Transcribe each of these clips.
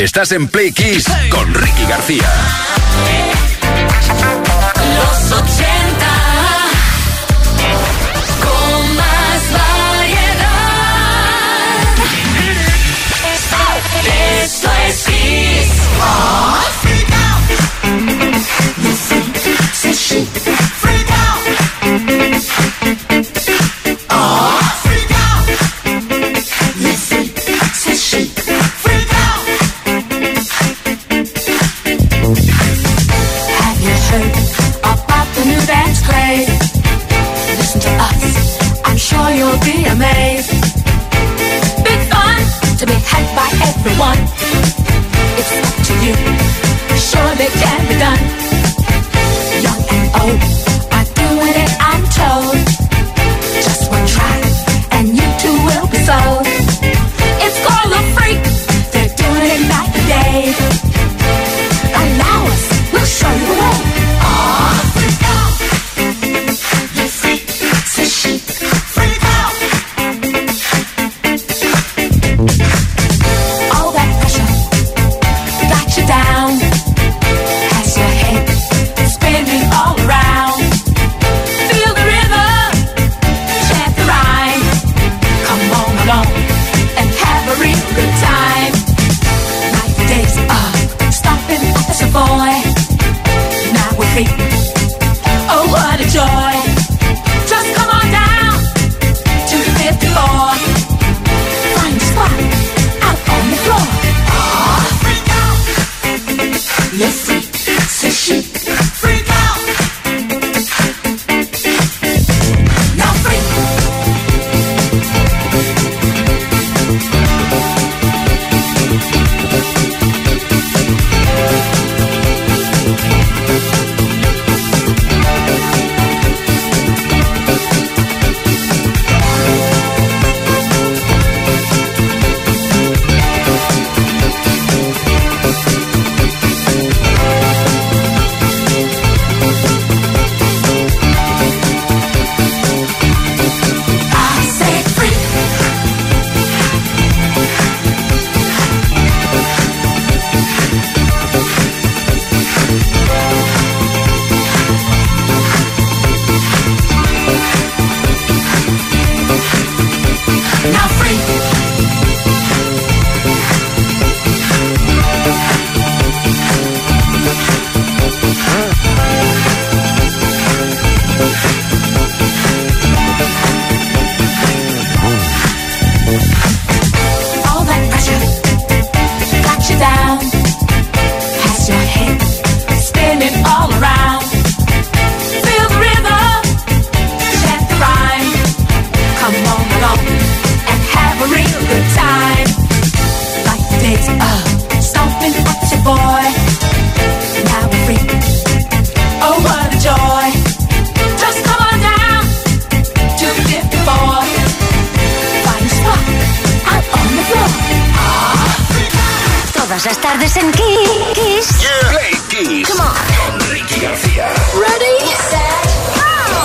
Estás en Play Kiss con Ricky García. Los 80 con más variedad. Esto es Kiss. Las tardes en Kiss. Yeah. Play Kiss. Come on. Ricky García. Ready, set, go.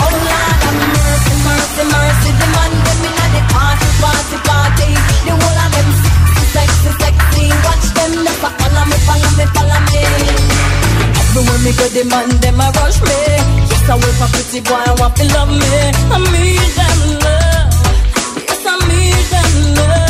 Oh Lord, mercy, mercy, mercy. The man them inna party, party, party. The whole of sexy, sexy, sexy. Watch follow me, follow me, follow me. Go, the man a rush me. Yes, I wait for pretty boy, I want to love me. I need them love. Yes, I need them love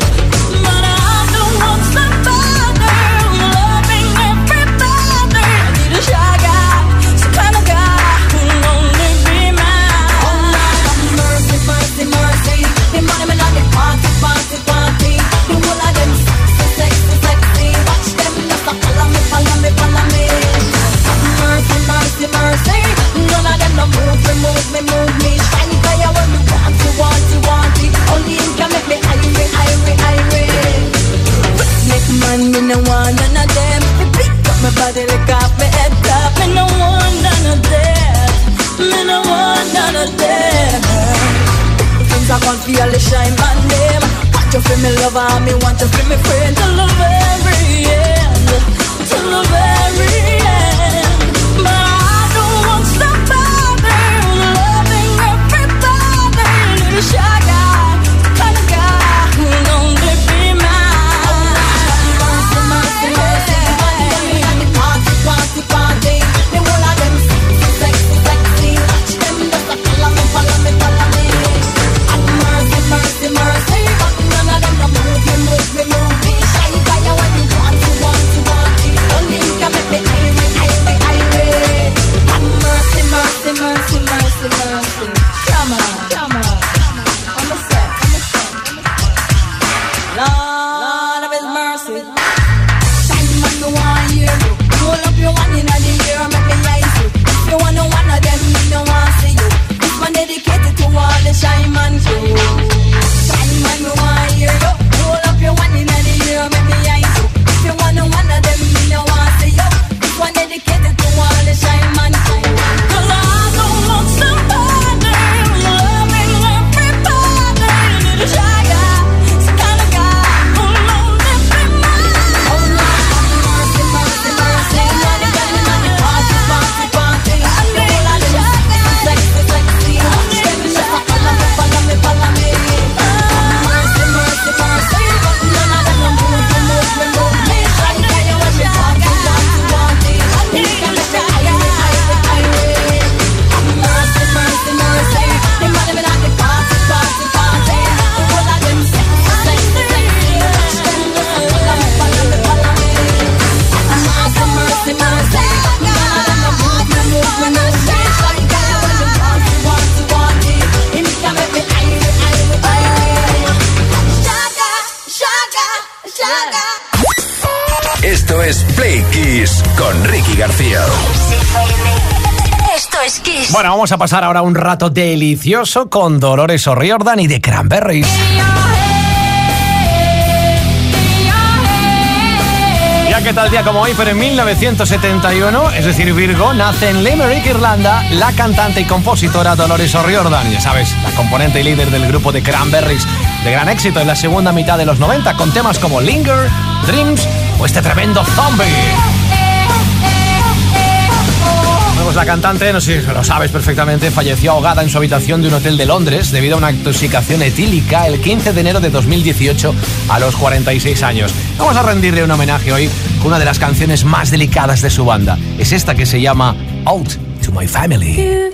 move me, move me, move me. Shine fire when want, to want, want it. Only him can make me me no want none of them. Me up my body like me Me no want none of them. Me no want none of them. Things I can't feel, they shine my name Want you for me lover, me want me friend Till the very end, till the very end a pasar ahora un rato delicioso con Dolores O'Riordan y de Cranberries. Ya que tal día como hoy, pero en 1971, es decir, Virgo, nace en Limerick, Irlanda, la cantante y compositora Dolores O'Riordan. Ya sabes, la componente y líder del grupo de Cranberries, de gran éxito en la segunda mitad de los 90, con temas como Linger, Dreams o este tremendo Zombie. Pues la cantante, no sé si lo sabes perfectamente, falleció ahogada en su habitación de un hotel de Londres debido a una intoxicación etílica el 15 de enero de 2018 a los 46 años. Vamos a rendirle un homenaje hoy con una de las canciones más delicadas de su banda. Es esta que se llama Out to My Family.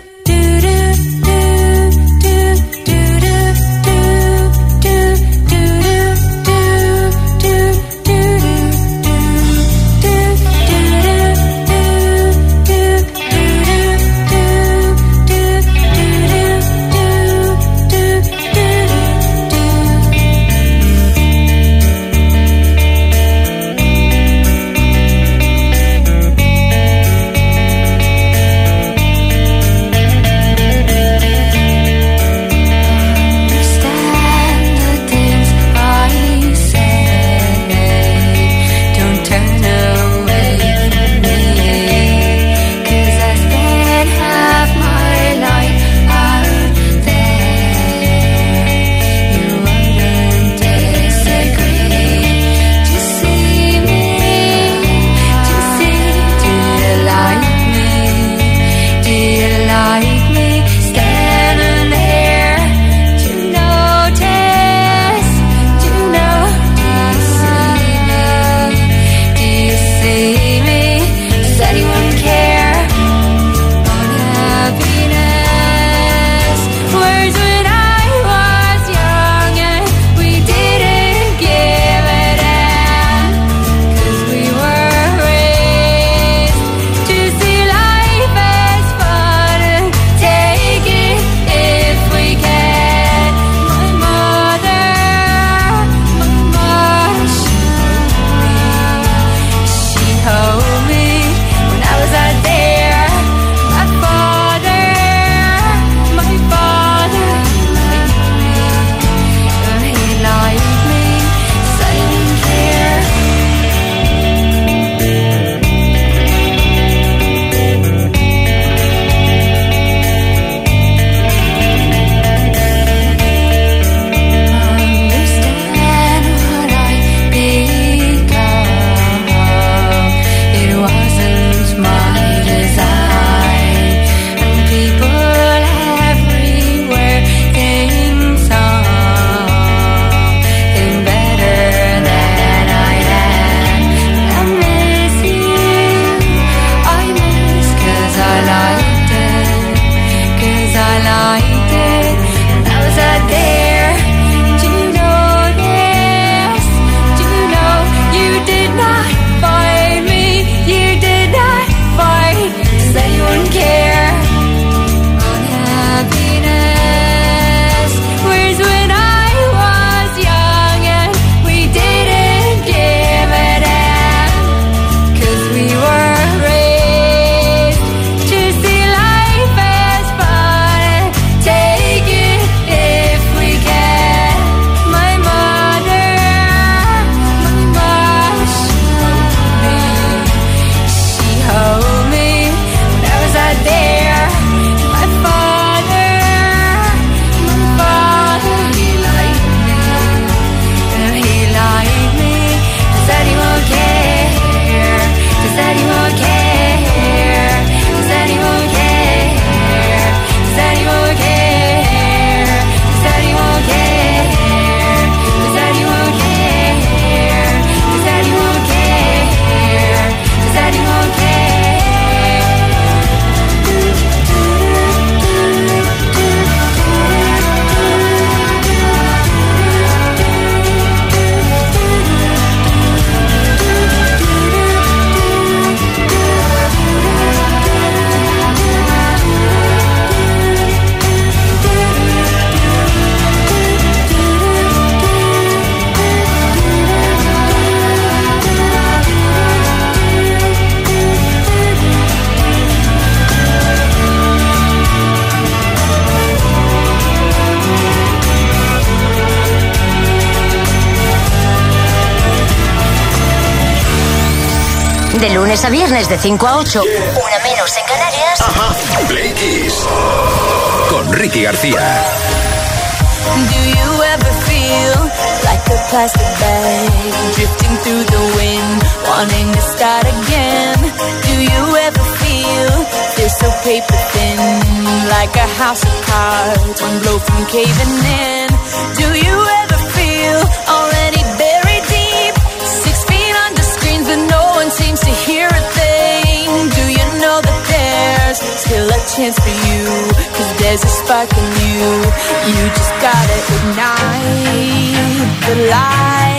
Viernes de 5 a 8, una menos en Canarias. Play Kiss. Con Ricky García. Do you ever feel like a plastic bag drifting through the wind, wanting to start again? Do you ever feel feel so paper thin, like a house of cards, one blow from caving in? Do you ever you. You just gotta ignite the light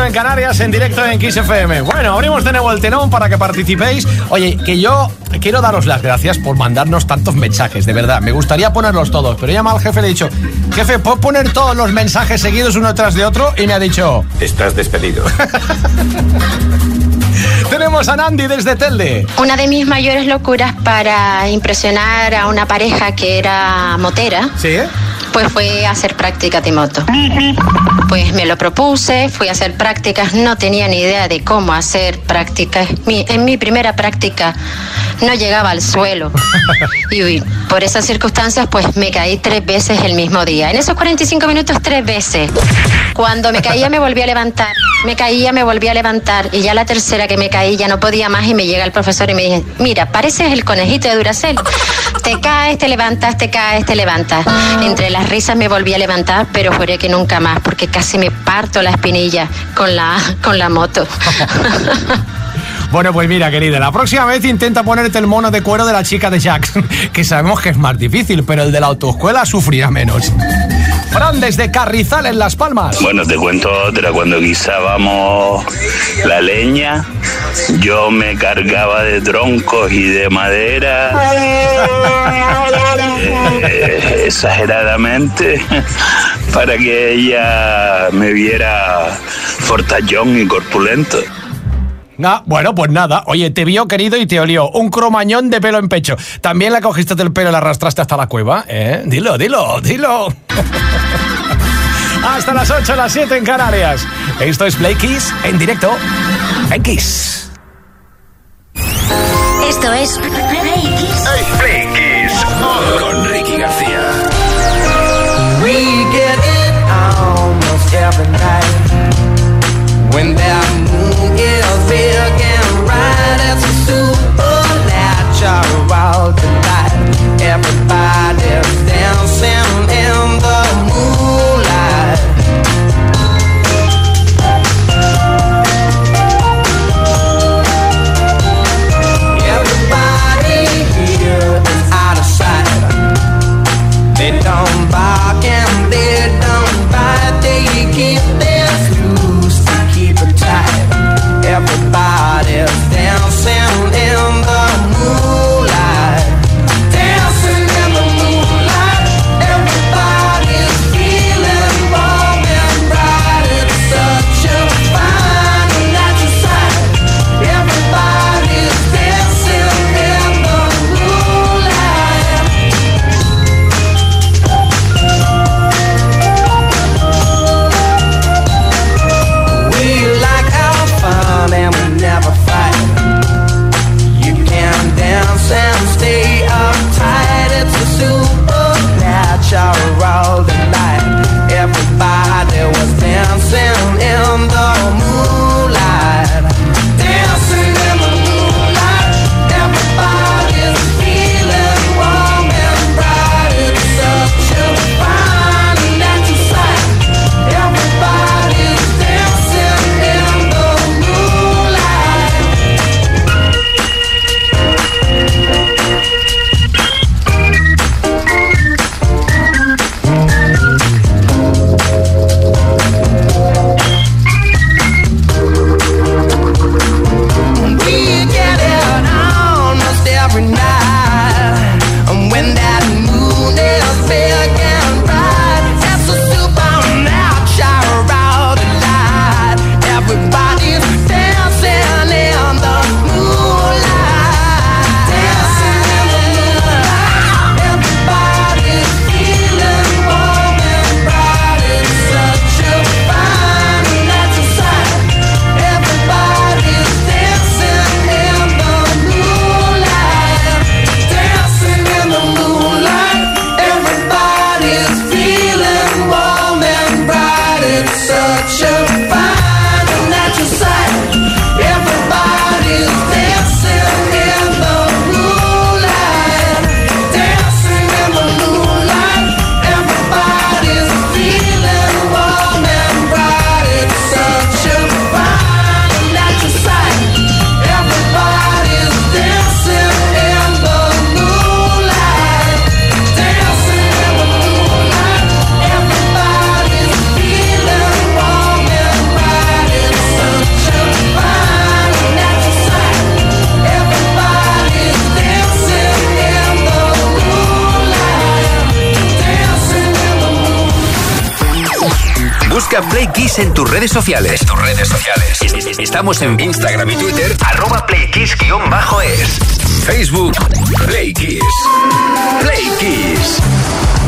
6 y 21 en Canarias, en directo en Kiss FM. Bueno, abrimos de nuevo el telón para que participéis. Oye, que yo quiero daros las gracias por mandarnos tantos mensajes, de verdad. Me gustaría ponerlos todos, pero he llamado al jefe y le he dicho, jefe, ¿puedo poner todos los mensajes seguidos uno tras de otro? Y me ha dicho, Estás despedido. tenemos a Nandi desde Telde. Una de mis mayores locuras para impresionar a una pareja que era motera, ¿Sí? Pues fue hacer práctica de moto. Pues me lo propuse, fui a hacer prácticas, no tenía ni idea de cómo hacer prácticas. Mi- en mi primera práctica no llegaba al suelo. Y uy, por esas circunstancias, pues me caí tres veces el mismo día. En esos 45 minutos, tres veces. Cuando me caía, me volví a levantar. Me caía, me volví a levantar. Y ya la tercera que me caí, ya no podía más. Y me llega el profesor y me dice: Mira, pareces el conejito de Duracell. Te caes, te levantas, te caes, te levantas. Entre las risas me volví a levantar, pero juré que nunca más, porque casi me parto la espinilla con la, con la moto. Bueno, pues mira, querida, la próxima vez intenta ponerte el mono de cuero de la chica de Jax, que sabemos que es más difícil, pero el de la autoescuela sufrirá menos. Fran, desde Carrizal, en Las Palmas. Bueno, te cuento otra. Cuando guisábamos la leña, yo me cargaba de troncos y de madera eh, exageradamente para que ella me viera fortallón y corpulento. Ah, bueno, pues nada. Oye, te vio querido y te olió. Un cromañón de pelo en pecho. ¿También la cogiste del pelo y la arrastraste hasta la cueva? ¿Eh? Dilo, dilo, dilo. hasta las 8, las 7 en Canarias. Esto es Play Kiss en directo en Kiss. Esto es Play Kiss. Play Kiss con Ricky García. We get it almost every night Wild. Busca Play Kiss en tus redes sociales. tus redes sociales. Estamos en Instagram y Twitter. Arroba Play Kiss-es. Facebook Play Kiss. Play Kiss.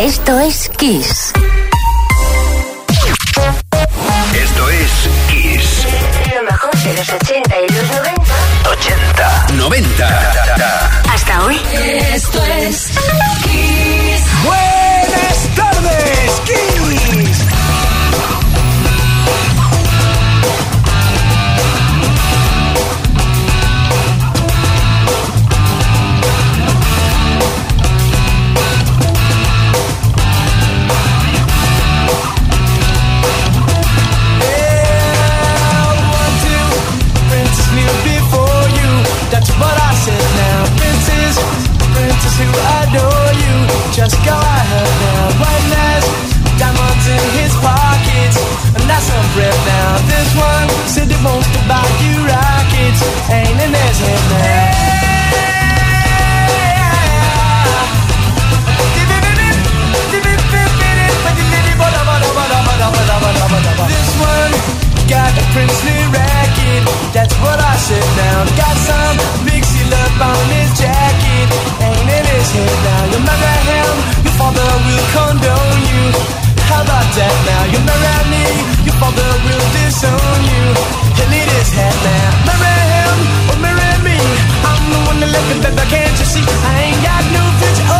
Esto es Kiss. Esto es Kiss. Lo mejor de los 80 y los 90. 80, 90. Hasta hoy. Esto es Kiss. Buenas tardes, Kiss. Just go ahead now. One has diamonds in his pockets, and that's some bread now. This one said he wants to buy you rockets, ain't in his head now. This one got a princely racket. That's what I said now. Got some will disown you. He'll eat his head now. Marry him or marry me. I'm the one that left it, baby. Can't you see? I ain't got no future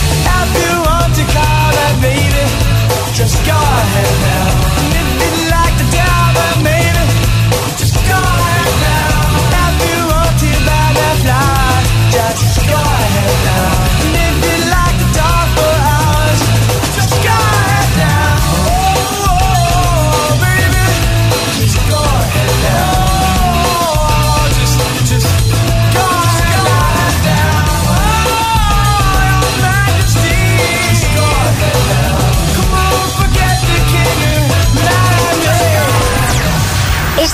If you want to call me baby, just go ahead now.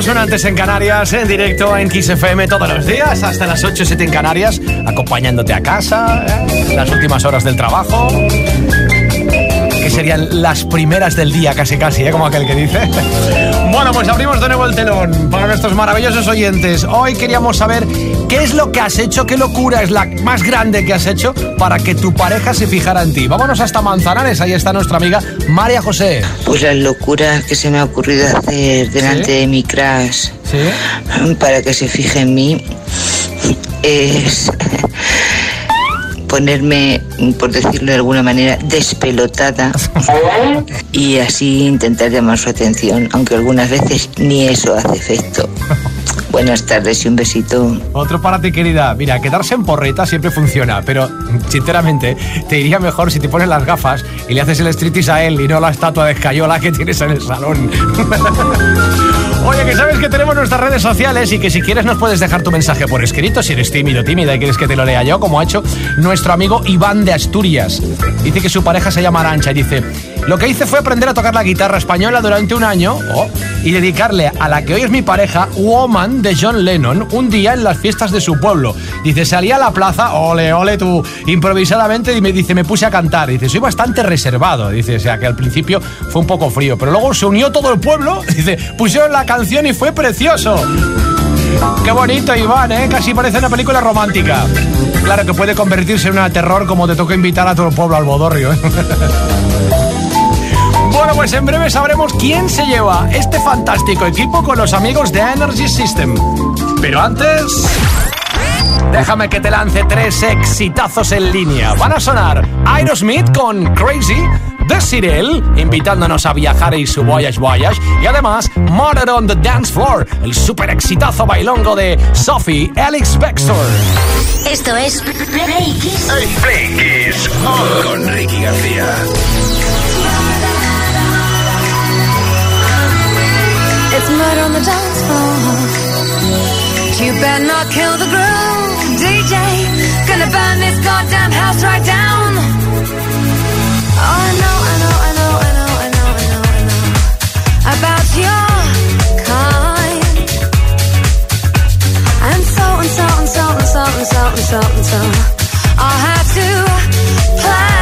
Minutos, una antes en Canarias, en directo en XFM todos los días, hasta las 8 7 en Canarias, acompañándote a casa, ¿eh? las últimas horas del trabajo serían las primeras del día, casi casi, ¿eh? como aquel que dice. bueno, pues abrimos de nuevo el telón para nuestros maravillosos oyentes. Hoy queríamos saber qué es lo que has hecho, qué locura es la más grande que has hecho para que tu pareja se fijara en ti. Vámonos hasta Manzanares, ahí está nuestra amiga María José. Pues las locuras que se me ha ocurrido hacer delante de mi crush para que se fije en mí es ponerme, por decirlo de alguna manera, despelotada y así intentar llamar su atención, aunque algunas veces ni eso hace efecto. Buenas tardes y un besito. Otro para ti, querida. Mira, quedarse en porreta siempre funciona, pero sinceramente te iría mejor si te pones las gafas y le haces el striptease a él y no la estatua de escayola que tienes en el salón. Oye, que sabes que tenemos nuestras redes sociales y que si quieres nos puedes dejar tu mensaje por escrito si eres tímido, tímida y quieres que te lo lea yo, como ha hecho nuestro amigo Iván de Asturias. Dice que su pareja se llama Arancha y dice, lo que hice fue aprender a tocar la guitarra española durante un año oh, y dedicarle a la que hoy es mi pareja, Woman de John Lennon, un día en las fiestas de su pueblo. Dice, salí a la plaza, ole, ole tú, improvisadamente y me dice, me puse a cantar. Dice, soy bastante reservado. Dice, o sea que al principio fue un poco frío, pero luego se unió todo el pueblo. Dice, pusieron la canción y fue precioso. Qué bonito, Iván, ¿eh? Casi parece una película romántica. Claro que puede convertirse en una terror como te toca invitar a todo el pueblo al bodorrio, ¿eh? Bueno, pues en breve sabremos quién se lleva este fantástico equipo con los amigos de Energy System. Pero antes... Déjame que te lance tres exitazos en línea. Van a sonar Aerosmith con Crazy, The Cyril, invitándonos a viajar y su Voyage Voyage. Y además, Murder on the Dance Floor, el super exitazo bailongo de Sophie Alex Baxter. Esto es Play Kiss. Play Kiss con Ricky García. It's murder on the dance floor. You better not kill the groove, DJ. Gonna burn this goddamn house right down. Oh, I about your kind. And so and so and so and so and so and so and so. I'll have to play.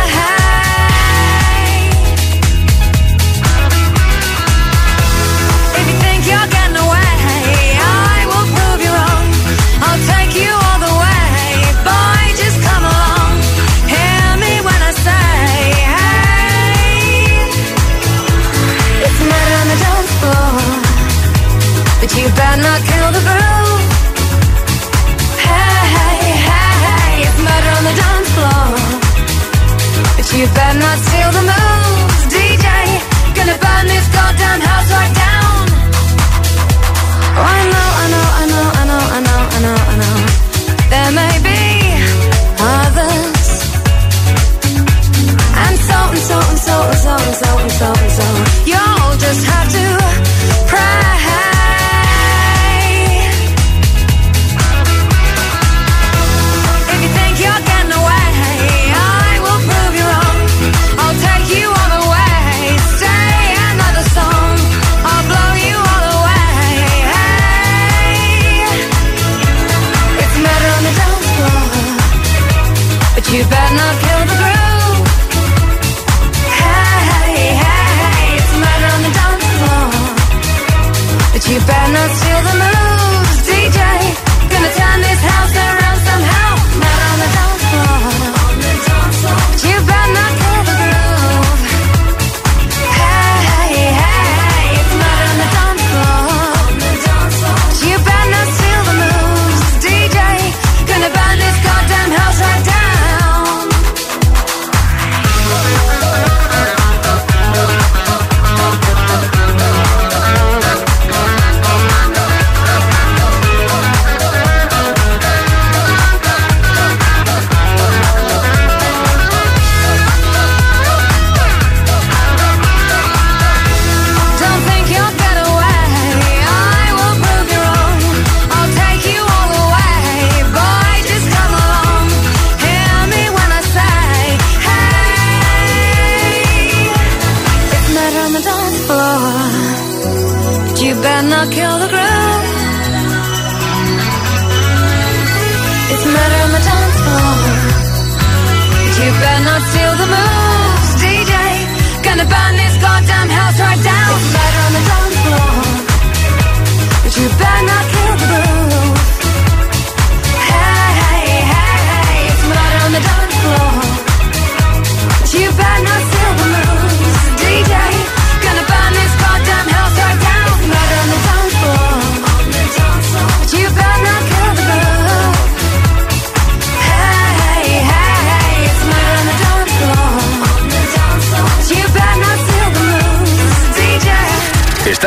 about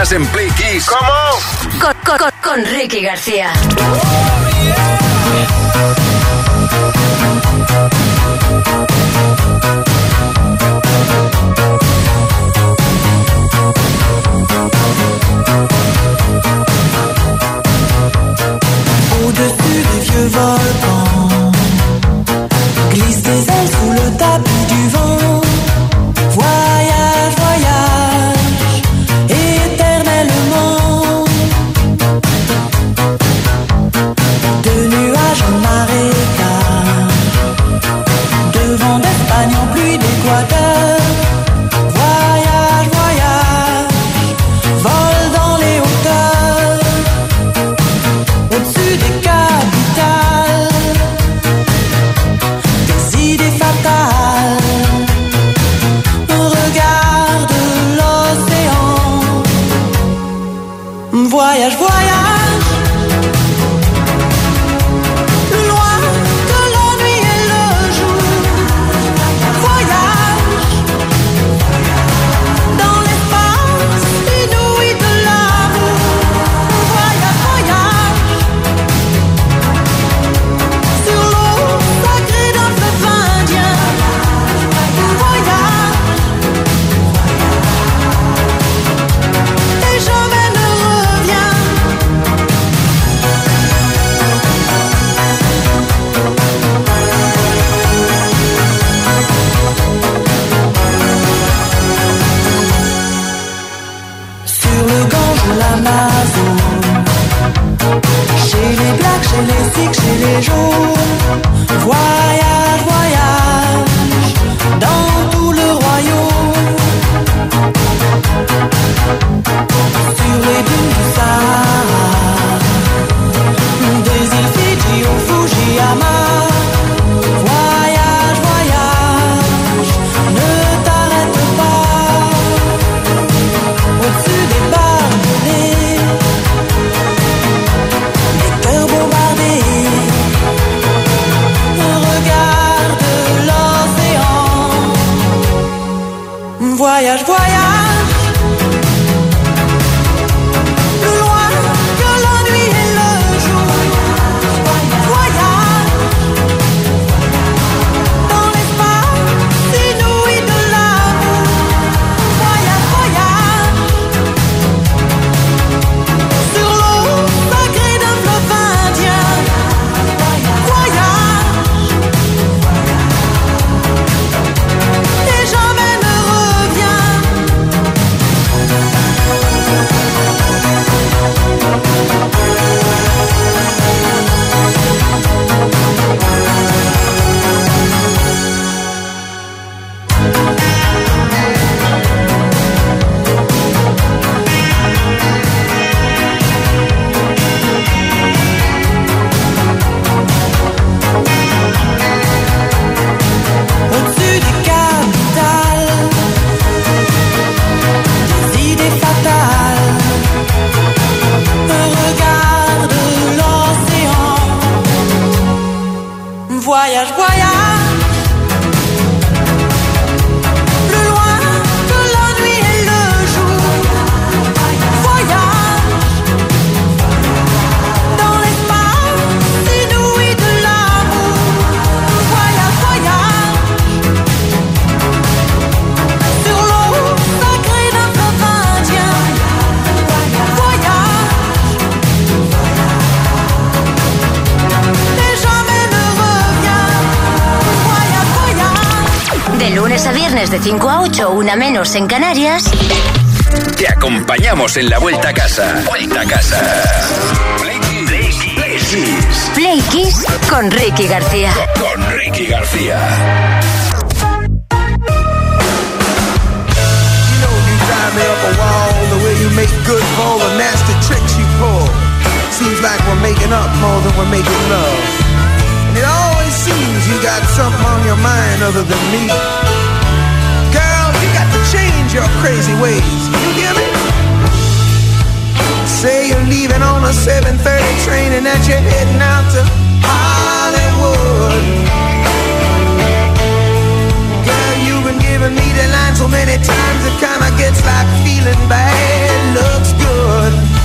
Estás en Play Kiss. ¿Cómo? Con, con, Ricky García. Volcan glisse ailes sous le tapis du vent. 5 a 8, una menos en Canarias. Te acompañamos en la vuelta a casa. Vuelta a casa. Play Kiss. Play Kiss. Play Kiss con Ricky García. Con, con Ricky García. make good for the nasty tricks you pull. Seems like we're making up more than we're making love. And it always seems you got something on your mind other than me. Your crazy ways. You hear me? Say you're leaving on a 7:30 train and that you're heading out to Hollywood. Girl, you've been giving me the line so many times it kinda gets like feeling bad looks good.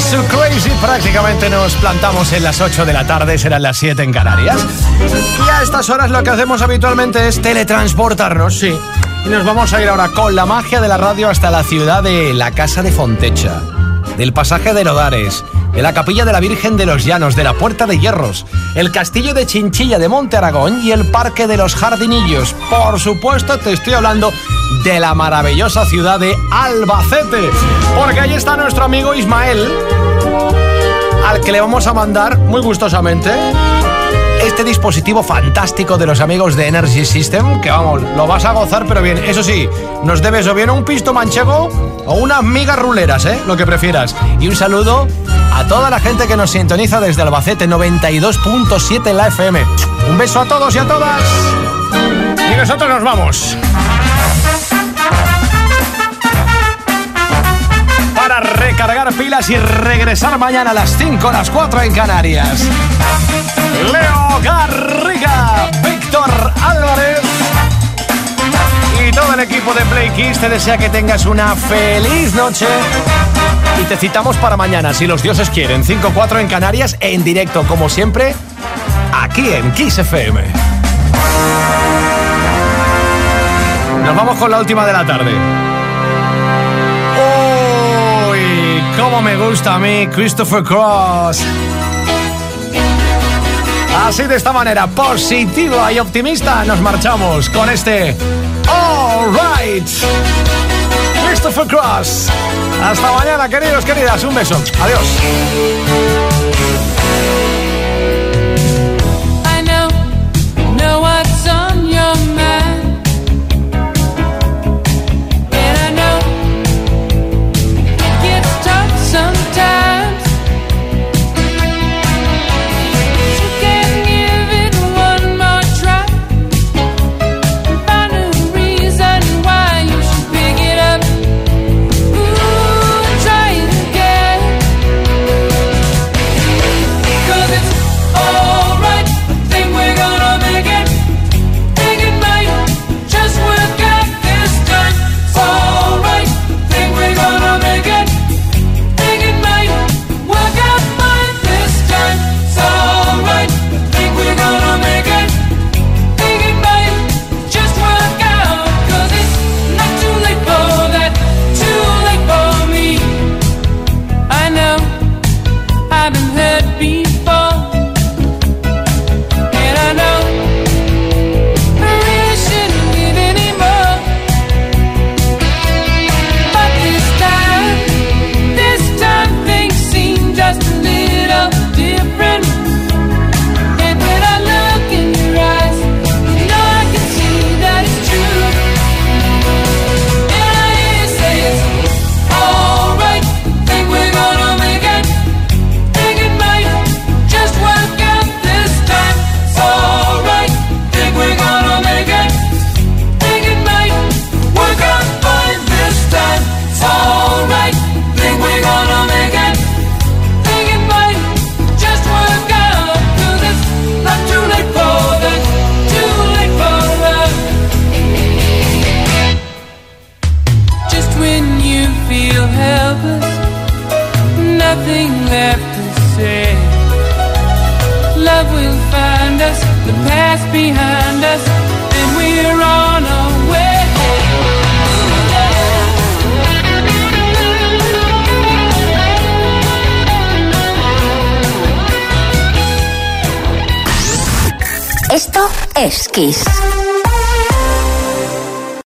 Su Crazy prácticamente nos plantamos en las 8 de la tarde, serán las 7 en Canarias. Y a estas horas lo que hacemos habitualmente es teletransportarnos, sí. Y nos vamos a ir ahora con la magia de la radio hasta la ciudad de la Casa de Fontecha, del pasaje de Herodares, de la Capilla de la Virgen de los Llanos, de la Puerta de Hierros, el Castillo de Chinchilla de Monte Aragón y el Parque de los Jardinillos. Por supuesto, te estoy hablando de la maravillosa ciudad de Albacete, porque ahí está nuestro amigo Ismael, al que le vamos a mandar muy gustosamente este dispositivo fantástico de los amigos de Energy System, que vamos, lo vas a gozar, pero bien, eso sí, nos debes o bien un pisto manchego o unas migas ruleras, ¿eh? Lo que prefieras. Y un saludo a toda la gente que nos sintoniza desde Albacete 92.7 en la FM. Un beso a todos y a todas. Y nosotros nos vamos. Recargar pilas y regresar mañana a las 5, a las 4 en Canarias. Leo Garriga, Víctor Álvarez y todo el equipo de Play Kiss te desea que tengas una feliz noche. Y te citamos para mañana, si los dioses quieren, 5-4 en Canarias, en directo, como siempre, aquí en Kiss FM. Nos vamos con la última de la tarde. ¡Uy! ¡Cómo me gusta a mí Christopher Cross! Así de esta manera, positiva y optimista, nos marchamos con este All Right. Beautiful Cross. Hasta mañana, queridos, queridas. Un beso. Adiós.